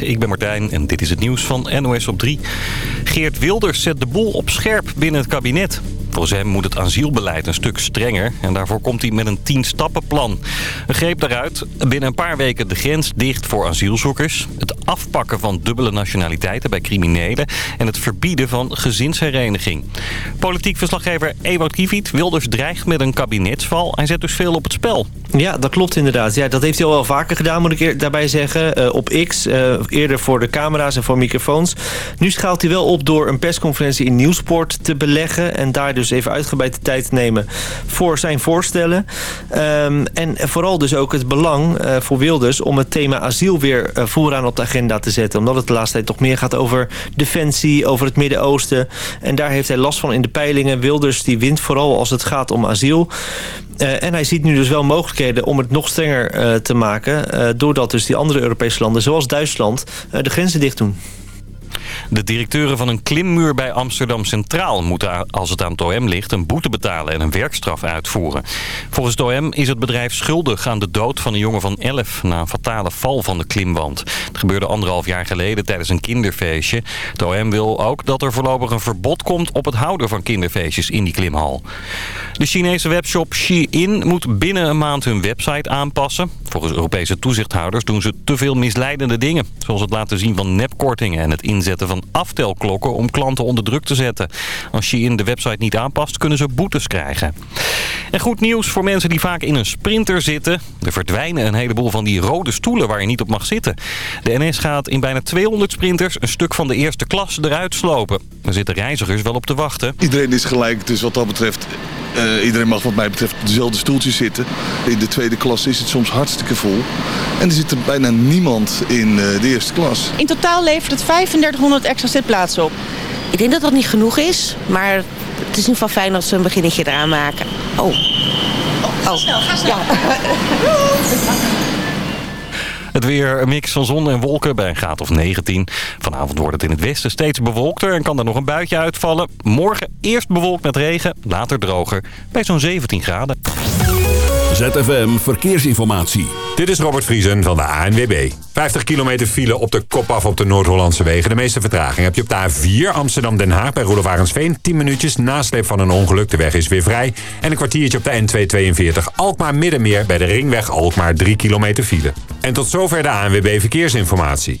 Ik ben Martijn en dit is het nieuws van NOS op 3. Geert Wilders zet de boel op scherp binnen het kabinet. Volgens hem moet het asielbeleid een stuk strenger en daarvoor komt hij met een 10-stappenplan. Een greep daaruit, binnen een paar weken de grens dicht voor asielzoekers... het afpakken van dubbele nationaliteiten bij criminelen... en het verbieden van gezinshereniging. Politiek verslaggever Ewout Kiviet Wilders dreigt met een kabinetsval. Hij zet dus veel op het spel. Ja, dat klopt inderdaad. Ja, dat heeft hij al wel vaker gedaan, moet ik daarbij zeggen. Uh, op X, uh, eerder voor de camera's en voor microfoons. Nu schaalt hij wel op door een persconferentie in Nieuwsport te beleggen... en daar dus even uitgebreid de tijd nemen voor zijn voorstellen. Um, en vooral dus ook het belang uh, voor Wilders om het thema asiel weer vooraan op de agenda te zetten. Omdat het de laatste tijd toch meer gaat over defensie, over het Midden-Oosten. En daar heeft hij last van in de peilingen. Wilders die wint vooral als het gaat om asiel. Uh, en hij ziet nu dus wel mogelijkheden om het nog strenger te maken... Doordat dus die andere Europese landen, zoals Duitsland, de grenzen dicht doen. De directeuren van een klimmuur bij Amsterdam Centraal moeten als het aan het OM ligt een boete betalen en een werkstraf uitvoeren. Volgens het OM is het bedrijf schuldig aan de dood van een jongen van 11 na een fatale val van de klimwand. Het gebeurde anderhalf jaar geleden tijdens een kinderfeestje. Het OM wil ook dat er voorlopig een verbod komt op het houden van kinderfeestjes in die klimhal. De Chinese webshop Shein moet binnen een maand hun website aanpassen. Volgens Europese toezichthouders doen ze te veel misleidende dingen. Zoals het laten zien van nepkortingen en het inzetten van aftelklokken om klanten onder druk te zetten. Als je in de website niet aanpast, kunnen ze boetes krijgen. En goed nieuws voor mensen die vaak in een sprinter zitten. Er verdwijnen een heleboel van die rode stoelen waar je niet op mag zitten. De NS gaat in bijna 200 sprinters een stuk van de eerste klas eruit slopen. Er zitten reizigers wel op te wachten. Iedereen is gelijk, dus wat dat betreft... Uh, iedereen mag wat mij betreft dezelfde stoeltjes zitten. In de tweede klas is het soms hartstikke vol. En er zit er bijna niemand in uh, de eerste klas. In totaal levert het 3500 extra zitplaatsen op. Ik denk dat dat niet genoeg is, maar het is in ieder geval fijn dat ze een beginnetje eraan maken. Oh. Oh, ga snel, ga snel. Ja. Het weer een mix van zon en wolken bij een graad of 19. Vanavond wordt het in het westen steeds bewolkter en kan er nog een buitje uitvallen. Morgen eerst bewolkt met regen, later droger bij zo'n 17 graden. ZFM Verkeersinformatie. Dit is Robert Vriesen van de ANWB. 50 kilometer file op de kop af op de Noord-Hollandse wegen. De meeste vertraging heb je op de A4 Amsterdam-Den Haag bij Roelofarensveen. 10 minuutjes nasleep van een ongeluk. De weg is weer vrij. En een kwartiertje op de N242 Alkmaar-Middenmeer bij de ringweg Alkmaar 3 kilometer file. En tot zover de ANWB Verkeersinformatie.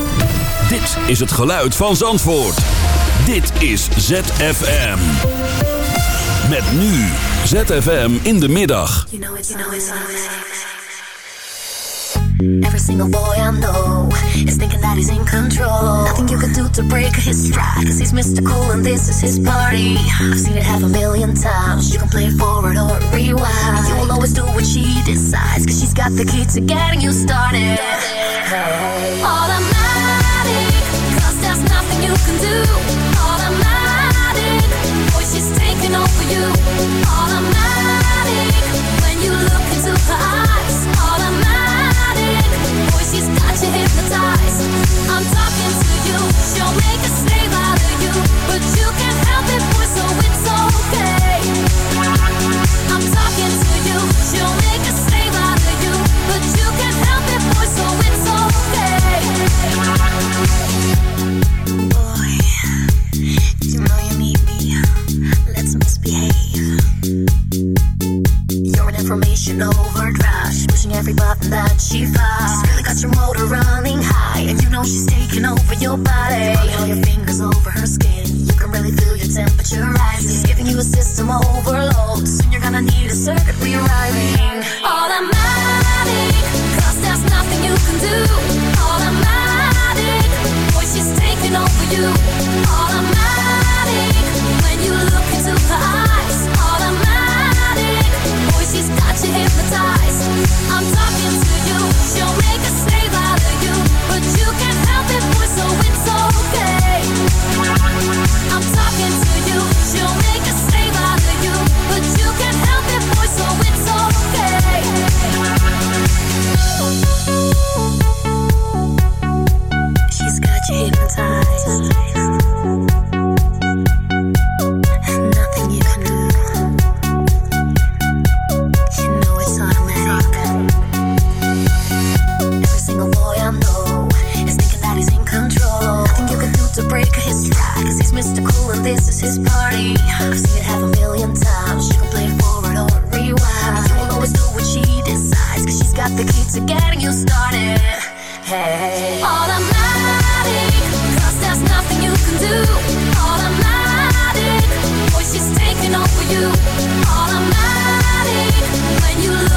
Dit is het geluid van Zandvoort. Dit is ZFM. Met nu ZFM in de middag. You know you know it's Every single boy I know is thinking that he's in control. Nothing you can do to break his stride, cause he's Mr. Cool and this is his party. I've seen it half a million times. You can play forward or rewind. And you'll always do what she decides, cause she's got the key to getting you started. Automatic, you. Know she's taking over your body. All your fingers over her skin. You can really feel your temperature rising. She's giving you a system overload. Soon you're gonna need a circuit rewriting. Automatic. Cause there's nothing you can do. Automatic. Boy, she's taking over you. It's his party. I've seen it half a million times. She can play it forward or rewind. Will always what she decides 'cause she's got the key to getting you started. Hey, there's nothing you can do. Automatic, boy, she's taking over you. Automatic, when you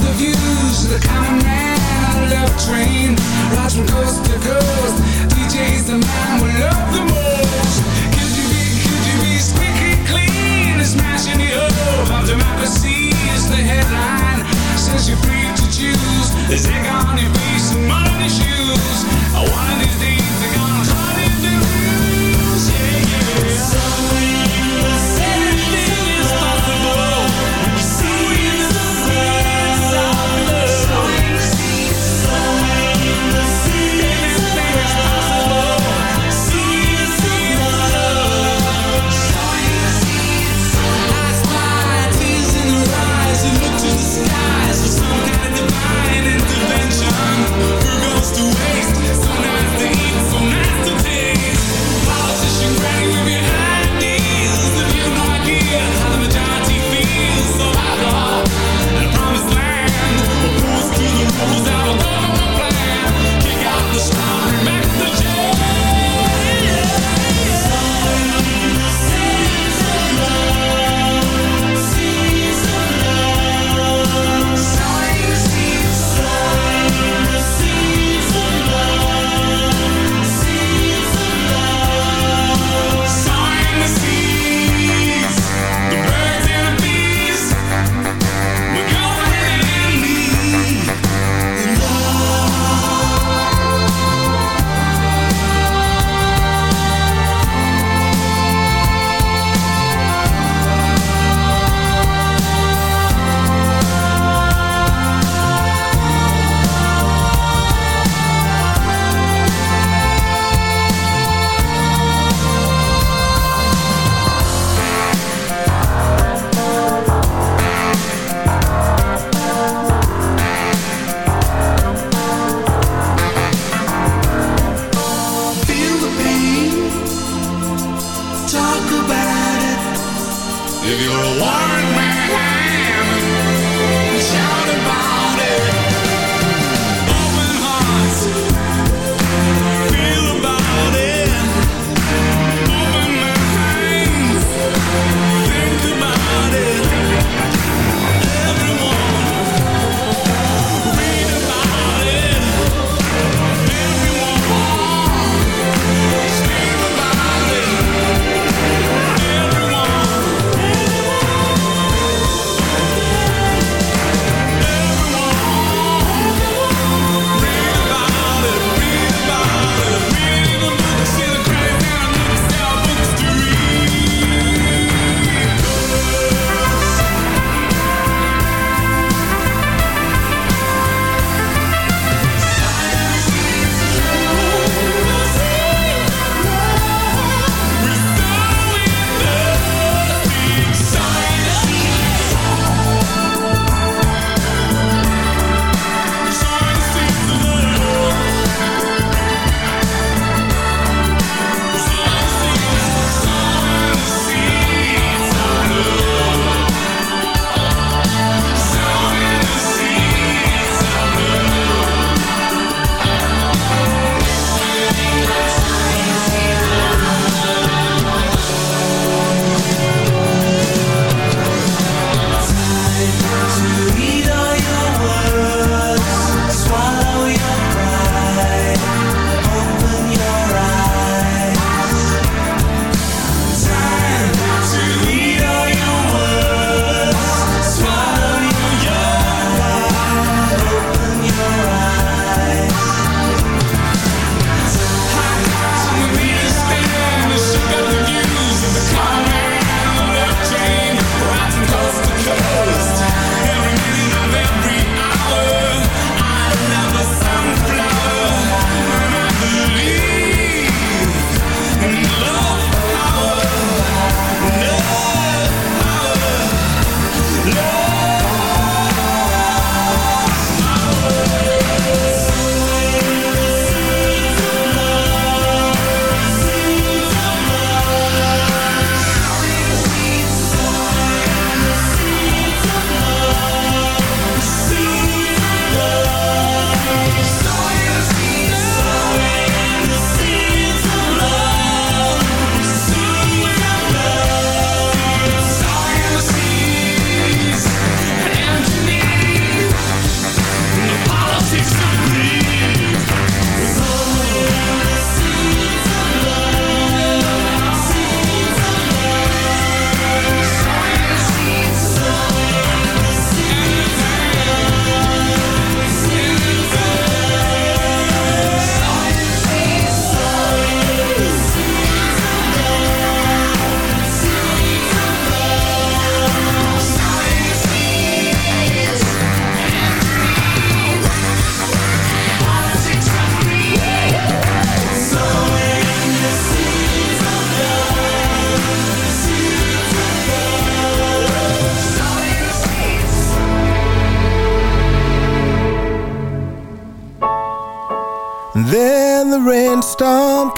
the views. The common man, love train, rides from coast to coast. DJ's the man we love the most. Could you be, could you be squeaky clean? Smashing the hope of democracy is the headline. Says you're free to choose. There's egg on your you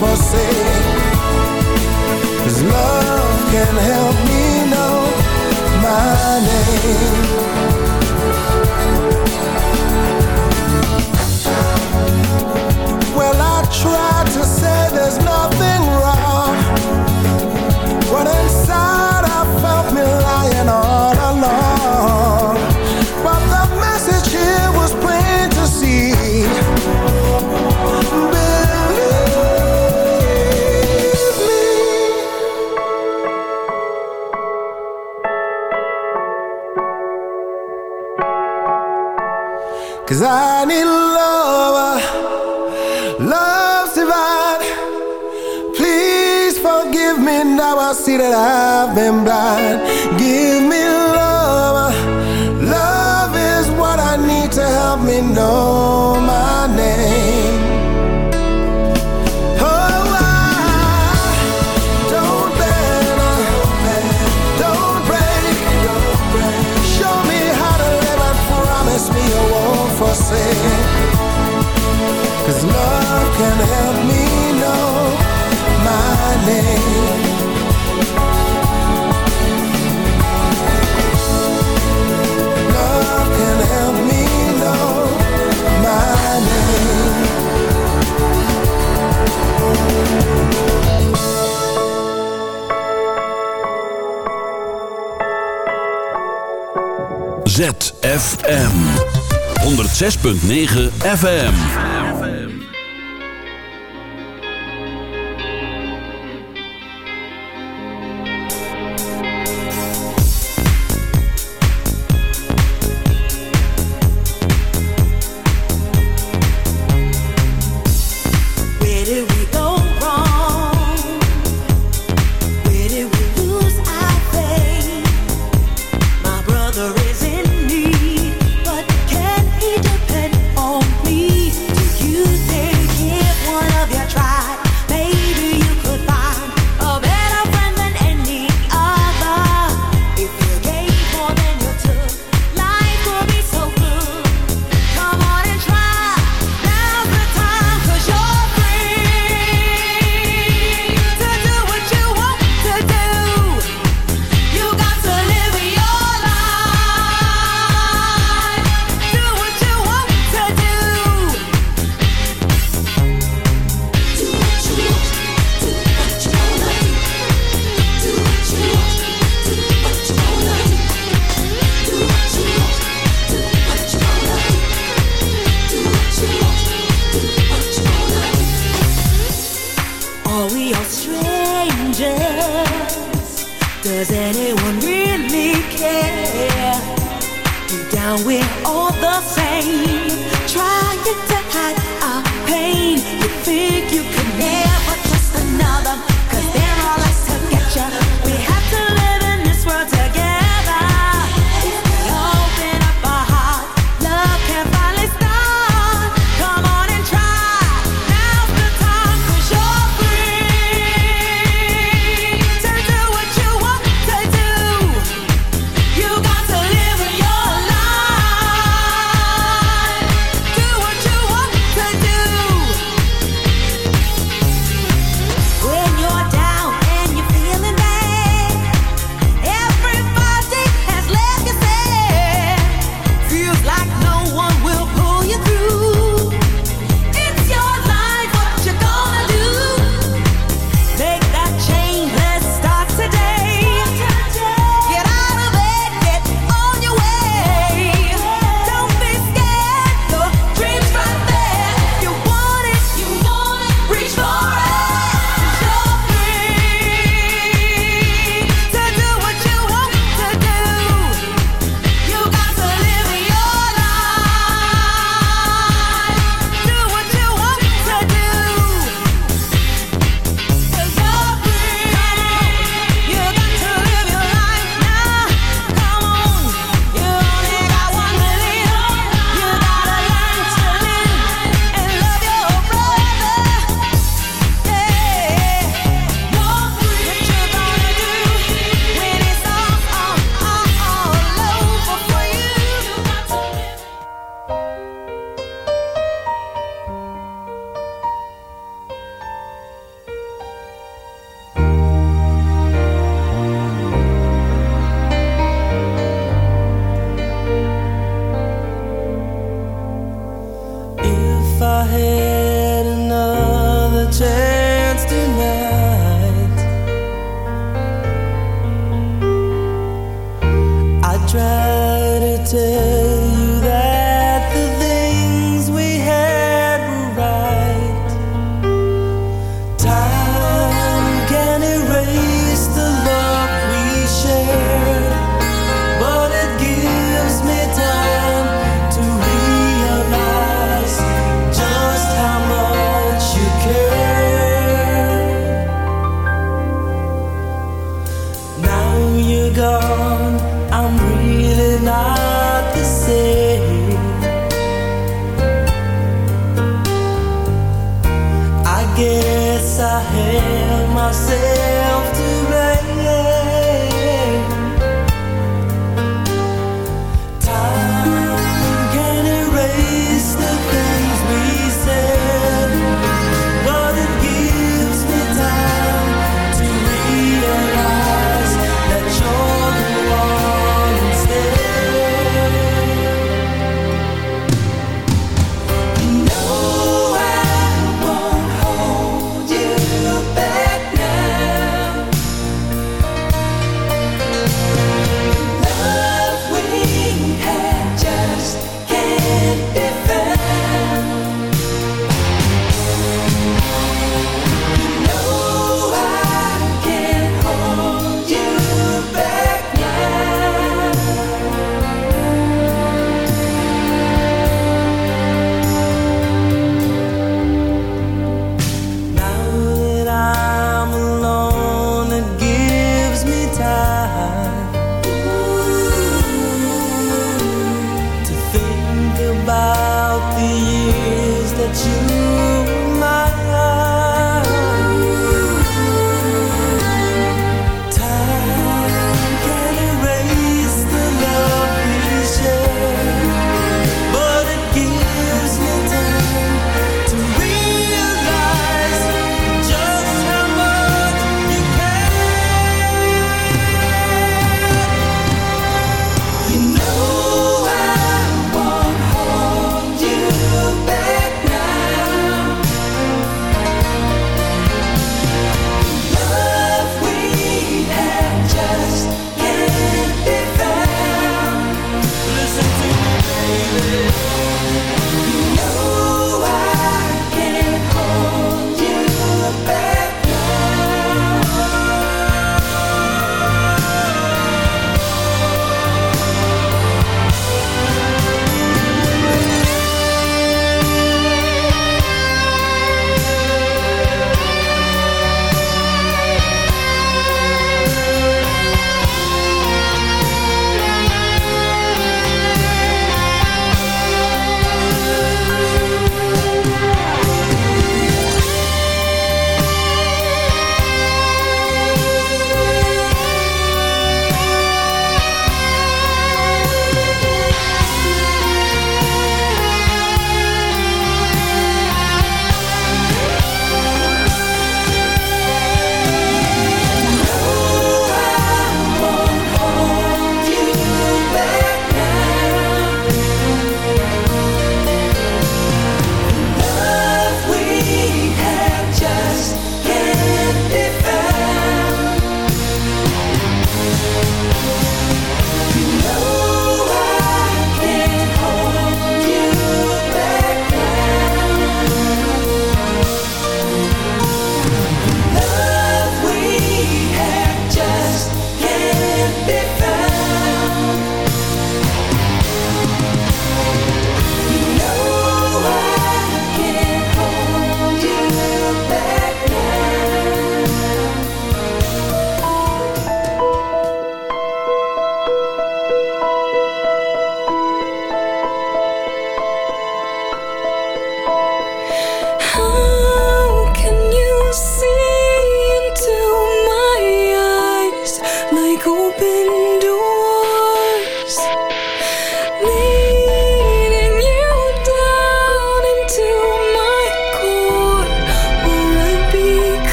forsake Cause love can help that I've been blind ZFM 106.9 FM.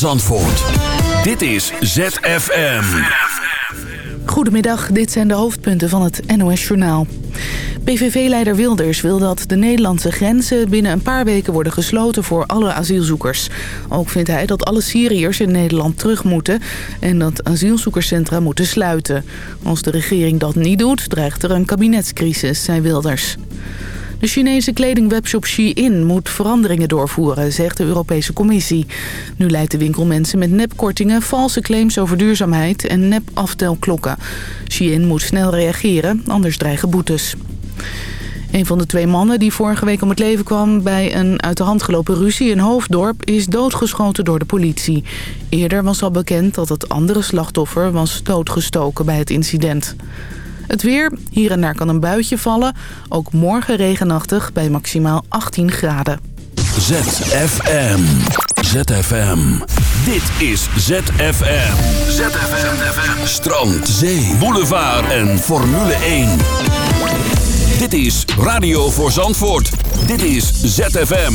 Zandvoort. Dit is ZFM. Goedemiddag, dit zijn de hoofdpunten van het NOS-journaal. PVV-leider Wilders wil dat de Nederlandse grenzen binnen een paar weken worden gesloten voor alle asielzoekers. Ook vindt hij dat alle Syriërs in Nederland terug moeten en dat asielzoekerscentra moeten sluiten. Als de regering dat niet doet, dreigt er een kabinetscrisis, zei Wilders. De Chinese kledingwebshop Shein moet veranderingen doorvoeren, zegt de Europese Commissie. Nu leidt de winkel mensen met nepkortingen, valse claims over duurzaamheid en nep-aftelklokken. Shein moet snel reageren, anders dreigen boetes. Een van de twee mannen die vorige week om het leven kwam bij een uit de hand gelopen ruzie in Hoofddorp is doodgeschoten door de politie. Eerder was al bekend dat het andere slachtoffer was doodgestoken bij het incident. Het weer, hier en daar kan een buitje vallen. Ook morgen regenachtig bij maximaal 18 graden. ZFM. ZFM. Dit is ZFM. ZFM. Strand, zee, boulevard en Formule 1. Dit is Radio voor Zandvoort. Dit is ZFM.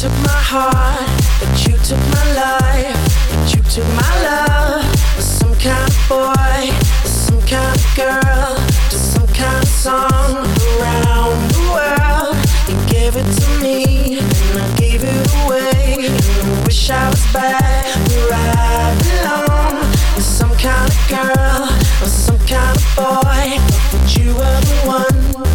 Took my heart, but you took my life, that you took my love? Was some kind of boy, some kind of girl, just some kind of song around the world. You gave it to me, and I gave it away. And I wish I was back where I belong. Some kind of girl, was some kind of boy, but you were the one,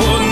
свободны.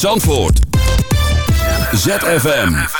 Zandvoort. ZFM.